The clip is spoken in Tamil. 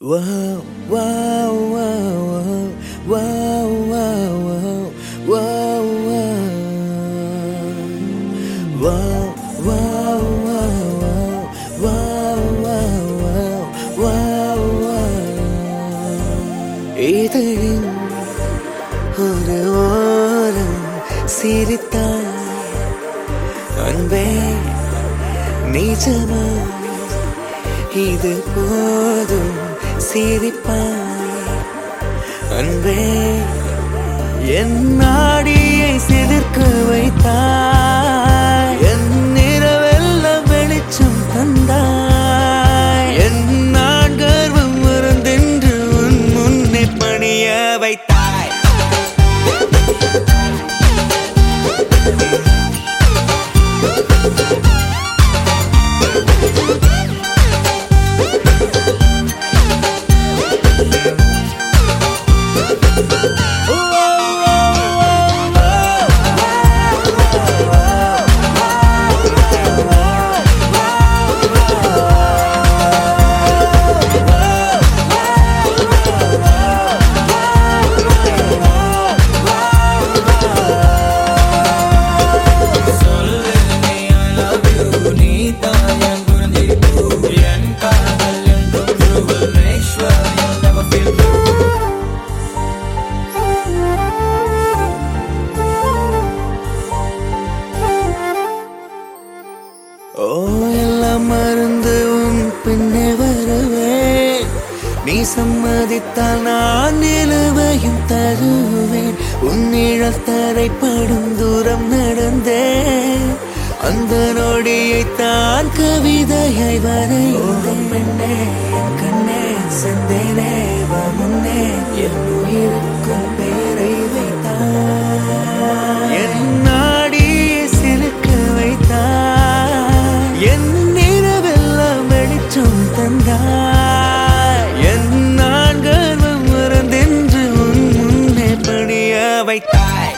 Wow, wow, wow, wow, wow, wow, wow, wow, wow, wow, wow, wow, wow, wow, wow, wow. இதழின் ஒரு ஓரம் சிரித்தாய் அன்பே நிஜமா இது போதும் சிரிப்பாய் அன்பே என் நாடியை சிதிர்க்க அமர்ந்து உன் பின்னே வருவேன் நீ சம்மதித்தால் நான் நிலுவையும் தருவேன். உன் நிழல் தரைப்படும் தூரம் நடந்தேன் அந்த நொடியை தான் கவிதையை வரைந்தேன் பெண்ணே கண்ணே செந்தேனே நடந்தாய் என் நான் கர்வம் மறந்தென்று உன் முன்னே பணிய வைத்தாய்